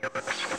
私は。